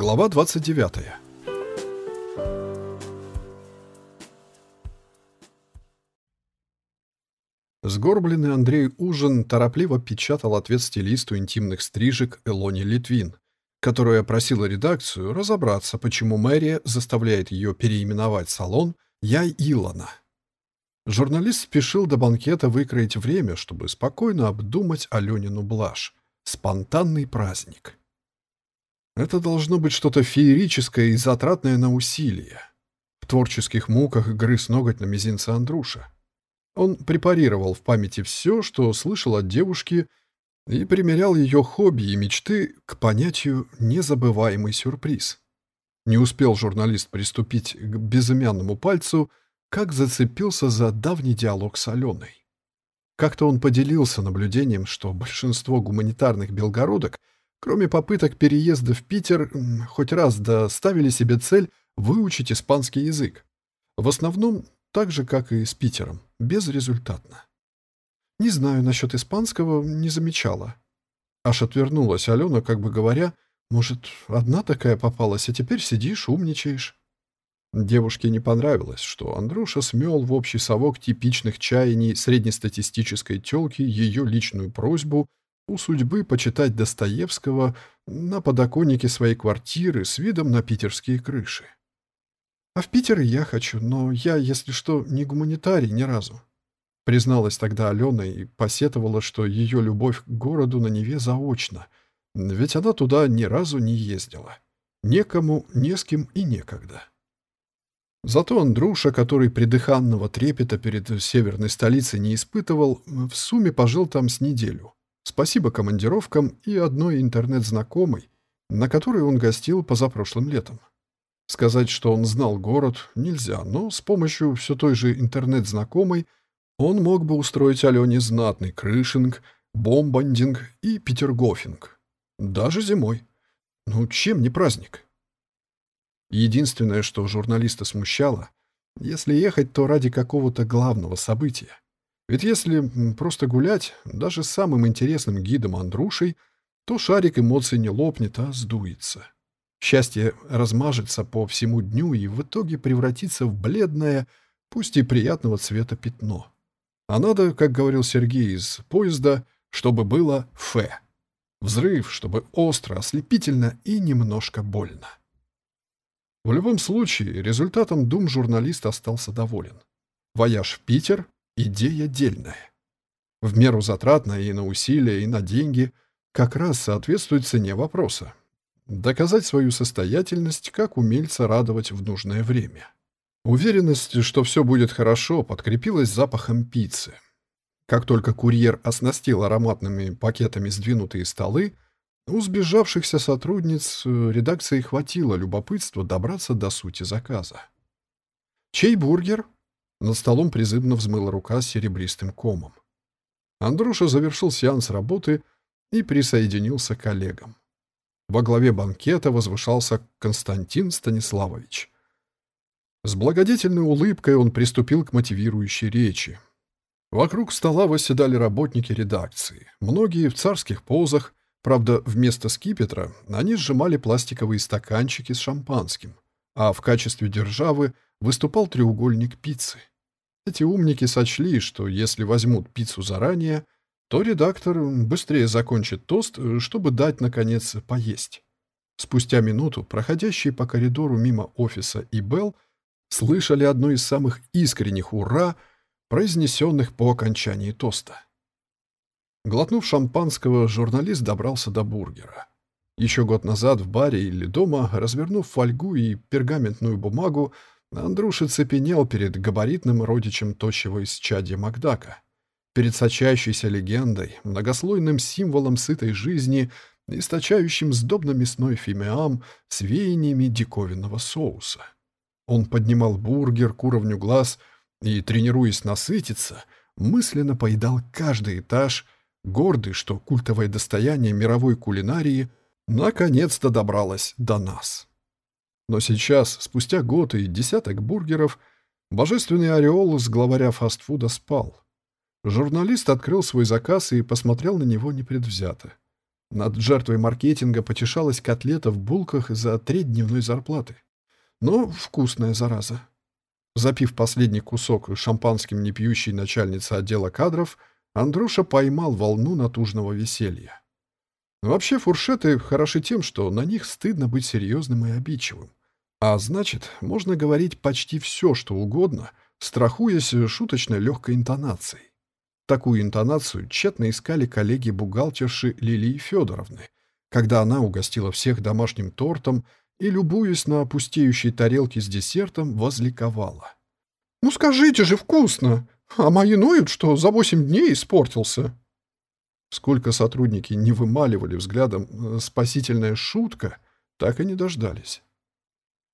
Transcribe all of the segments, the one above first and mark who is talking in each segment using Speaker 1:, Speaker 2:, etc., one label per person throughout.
Speaker 1: Глава 29. Сгорбленный Андрей Ужин торопливо печатал ответ стилисту интимных стрижек Элоне Литвин, которая просила редакцию разобраться, почему мэрия заставляет ее переименовать салон «Яй Илона». Журналист спешил до банкета выкроить время, чтобы спокойно обдумать Аленину блажь. Спонтанный праздник. Это должно быть что-то феерическое и затратное на усилия. В творческих муках грыз ноготь на мизинце Андруша. Он препарировал в памяти все, что слышал от девушки, и примерял ее хобби и мечты к понятию «незабываемый сюрприз». Не успел журналист приступить к безымянному пальцу, как зацепился за давний диалог с Аленой. Как-то он поделился наблюдением, что большинство гуманитарных белгородок — Кроме попыток переезда в Питер, хоть раз доставили себе цель выучить испанский язык. В основном так же, как и с Питером, безрезультатно. Не знаю, насчет испанского не замечала. Аж отвернулась Алена, как бы говоря, может, одна такая попалась, а теперь сидишь, умничаешь. Девушке не понравилось, что Андруша смел в общий совок типичных чаяний среднестатистической тёлки ее личную просьбу у судьбы почитать Достоевского на подоконнике своей квартиры с видом на питерские крыши. А в Питер я хочу, но я, если что, не гуманитарий ни разу. Призналась тогда Алена и посетовала, что ее любовь к городу на Неве заочна, ведь она туда ни разу не ездила. Некому, не с кем и некогда. Зато Андруша, который придыханного трепета перед северной столицей не испытывал, в сумме пожил там с неделю. Спасибо командировкам и одной интернет-знакомой, на которой он гостил позапрошлым летом. Сказать, что он знал город, нельзя, но с помощью все той же интернет-знакомой он мог бы устроить Алене знатный крышинг, бомбандинг и петергофинг. Даже зимой. Ну, чем не праздник? Единственное, что журналиста смущало, если ехать, то ради какого-то главного события. Ведь если просто гулять, даже с самым интересным гидом Андрушей, то шарик эмоций не лопнет, а сдуется. Счастье размажется по всему дню и в итоге превратится в бледное, пусть и приятного цвета пятно. А надо, как говорил Сергей из поезда, чтобы было «фе». Взрыв, чтобы остро, ослепительно и немножко больно. В любом случае, результатом дум журналист остался доволен. Вояж в Питер Идея дельная. В меру затратная и на усилия, и на деньги, как раз соответствует цене вопроса. Доказать свою состоятельность, как умельца радовать в нужное время. Уверенность, что все будет хорошо, подкрепилась запахом пиццы. Как только курьер оснастил ароматными пакетами сдвинутые столы, у сбежавшихся сотрудниц э, редакции хватило любопытства добраться до сути заказа. «Чей бургер?» Над столом призывно взмыла рука с серебристым комом. Андруша завершил сеанс работы и присоединился к коллегам. Во главе банкета возвышался Константин Станиславович. С благодетельной улыбкой он приступил к мотивирующей речи. Вокруг стола восседали работники редакции, многие в царских позах, правда, вместо скипетра они сжимали пластиковые стаканчики с шампанским, а в качестве державы выступал треугольник пиццы. Эти умники сочли, что если возьмут пиццу заранее, то редактор быстрее закончит тост, чтобы дать, наконец, поесть. Спустя минуту проходящие по коридору мимо офиса и Белл слышали одно из самых искренних «Ура!», произнесенных по окончании тоста. Глотнув шампанского, журналист добрался до бургера. Еще год назад в баре или дома, развернув фольгу и пергаментную бумагу, Андруша цепенел перед габаритным родичем тощего исчадья Макдака, перед сочащейся легендой, многослойным символом сытой жизни, источающим сдобно-мясной фимиам с веяниями диковинного соуса. Он поднимал бургер к уровню глаз и, тренируясь насытиться, мысленно поедал каждый этаж, гордый, что культовое достояние мировой кулинарии наконец-то добралось до нас. Но сейчас, спустя год и десяток бургеров, божественный ореол с главаря фастфуда спал. Журналист открыл свой заказ и посмотрел на него непредвзято. Над жертвой маркетинга потешалась котлета в булках за треть дневной зарплаты. Но вкусная зараза. Запив последний кусок шампанским непьющей начальницы отдела кадров, Андруша поймал волну натужного веселья. Вообще фуршеты хороши тем, что на них стыдно быть серьезным и обидчивым. А значит, можно говорить почти все, что угодно, страхуясь шуточной легкой интонацией. Такую интонацию тщетно искали коллеги-бухгалтерши Лилии Федоровны, когда она угостила всех домашним тортом и, любуясь на опустеющей тарелке с десертом, возликовала. «Ну скажите же, вкусно! А мои ноют, что за восемь дней испортился!» Сколько сотрудники не вымаливали взглядом э, «спасительная шутка», так и не дождались.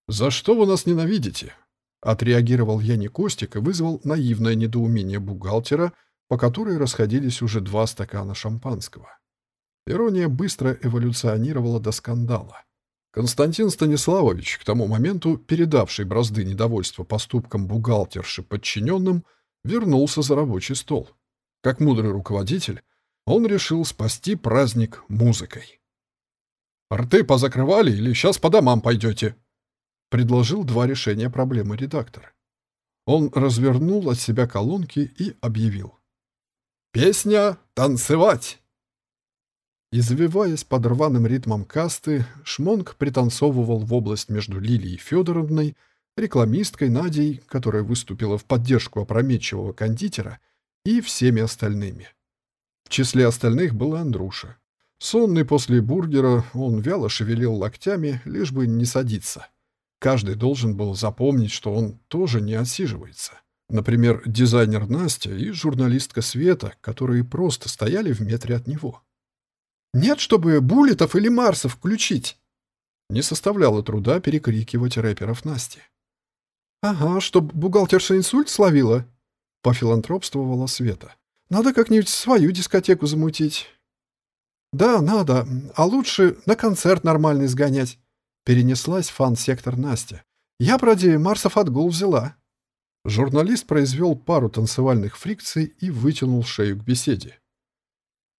Speaker 1: «За что вы нас ненавидите?» Отреагировал я не Костик и вызвал наивное недоумение бухгалтера, по которой расходились уже два стакана шампанского. Ирония быстро эволюционировала до скандала. Константин Станиславович, к тому моменту передавший бразды недовольства поступком бухгалтерши подчиненным, вернулся за рабочий стол. Как мудрый руководитель, он решил спасти праздник музыкой. «Рты позакрывали или сейчас по домам пойдете?» Предложил два решения проблемы редактор. Он развернул от себя колонки и объявил. Песня «Танцевать». Извиваясь под рваным ритмом касты, Шмонг пританцовывал в область между Лилией Федоровной, рекламисткой Надей, которая выступила в поддержку опрометчивого кондитера, и всеми остальными. В числе остальных был Андруша. Сонный после бургера, он вяло шевелил локтями, лишь бы не садиться. Каждый должен был запомнить, что он тоже не отсиживается. Например, дизайнер Настя и журналистка Света, которые просто стояли в метре от него. «Нет, чтобы Буллетов или Марсов включить!» Не составляло труда перекрикивать рэперов Насти. «Ага, чтоб бухгалтерша инсульт словила!» Пофилантропствовала Света. «Надо как-нибудь свою дискотеку замутить». «Да, надо, а лучше на концерт нормальный сгонять», перенеслась фан-сектор Настя. «Я, проди, Марсов отгул взяла». Журналист произвел пару танцевальных фрикций и вытянул шею к беседе.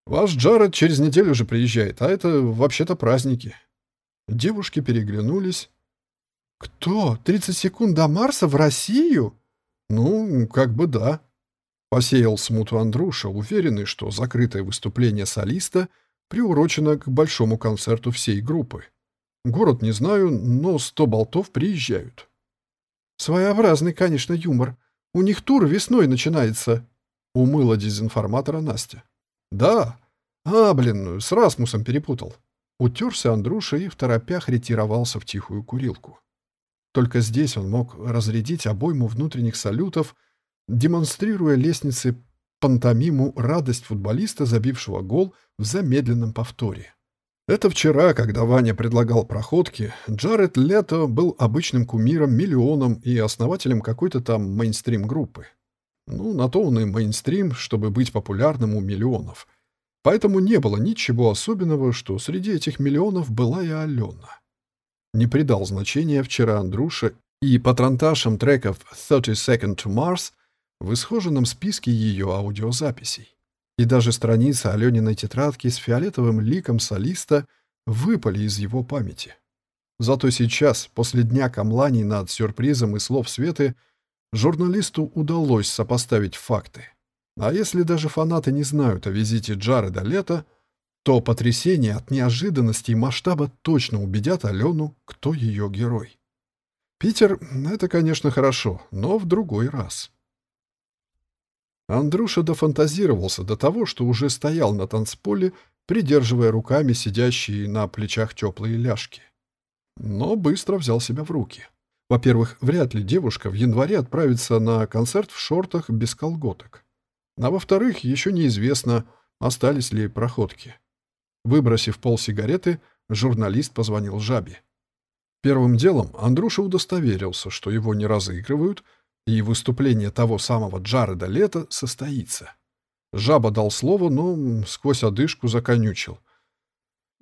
Speaker 1: «Ваш Джаред через неделю же приезжает, а это вообще-то праздники». Девушки переглянулись. «Кто? 30 секунд до Марса в Россию?» «Ну, как бы да». Посеял смуту Андруша, уверенный, что закрытое выступление солиста приурочено к большому концерту всей группы. Город не знаю, но сто болтов приезжают. Своеобразный, конечно, юмор. У них тур весной начинается. Умыла дезинформатора Настя. Да. А, блин, с Расмусом перепутал. Утерся Андруша и в торопях ретировался в тихую курилку. Только здесь он мог разрядить обойму внутренних салютов, демонстрируя лестнице пантомиму радость футболиста, забившего гол в замедленном повторе. Это вчера, когда Ваня предлагал проходки, Джаред Лето был обычным кумиром, миллионом и основателем какой-то там мейнстрим-группы. Ну, на то он и мейнстрим, чтобы быть популярным у миллионов. Поэтому не было ничего особенного, что среди этих миллионов была и Алена. Не придал значения вчера Андруша и патронташам треков «30 Second to Mars» в исхоженном списке ее аудиозаписей. И даже страницы Алёниной тетрадки с фиолетовым ликом солиста выпали из его памяти. Зато сейчас, после дня камланий над сюрпризом и слов Светы, журналисту удалось сопоставить факты. А если даже фанаты не знают о визите Джареда Лето, то потрясение от неожиданности и масштаба точно убедят Алену, кто ее герой. Питер — это, конечно, хорошо, но в другой раз. Андрюша дофантазировался до того, что уже стоял на танцполе, придерживая руками сидящие на плечах теплые ляжки. Но быстро взял себя в руки. Во-первых, вряд ли девушка в январе отправится на концерт в шортах без колготок. А во-вторых, еще неизвестно, остались ли проходки. Выбросив пол сигареты, журналист позвонил жабе. Первым делом Андрюша удостоверился, что его не разыгрывают — и выступление того самого Джареда Лета состоится. Жаба дал слово, но сквозь одышку законючил.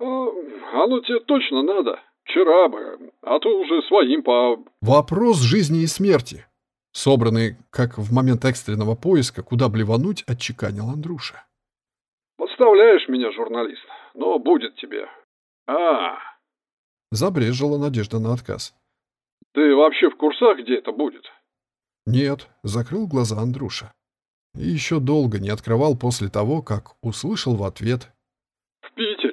Speaker 2: «А, оно тебе точно надо? Вчера бы, а то уже своим по...»
Speaker 1: Вопрос жизни и смерти. Собранный, как в момент экстренного поиска, куда блевануть, отчеканил Андруша.
Speaker 2: «Подставляешь меня, журналист. но будет тебе. А,
Speaker 1: Забрежила надежда на отказ.
Speaker 2: ты вообще в курсах, где это будет?
Speaker 1: Нет, закрыл глаза Андруша. И еще долго не открывал после того, как услышал в ответ.
Speaker 2: В Питере.